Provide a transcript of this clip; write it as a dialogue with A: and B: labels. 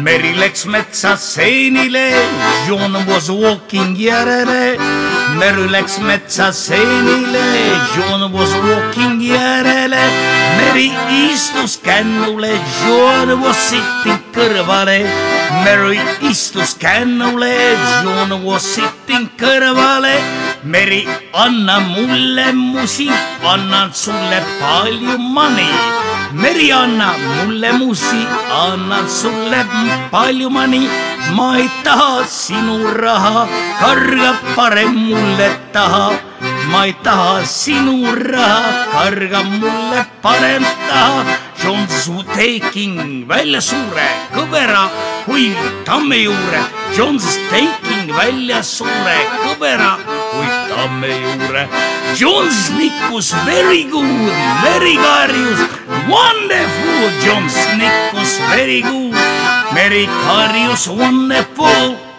A: Meri läks metsa seenile, John was walking järele. Meri läks metsa seenile, John was walking järele. Meri istus kännule, John was sitting kõrvale. Mary istus kännule, John was sitting kõrvale. Meri, anna mulle musi, annan sulle palju money Meri, anna mulle musi, annan sulle palju mani. ma ei taha sinu raha, karga parem mulle taha. ma ei taha sinu raha, karga mulle parem taha. Jones taking välja suure kõvera kui tamme juure. Jones taking välja suure kõvera kui tamme juure. Jones nikkus very good, Meri karjus wonderful. Jones nikkus very good, Meri karjus wonderful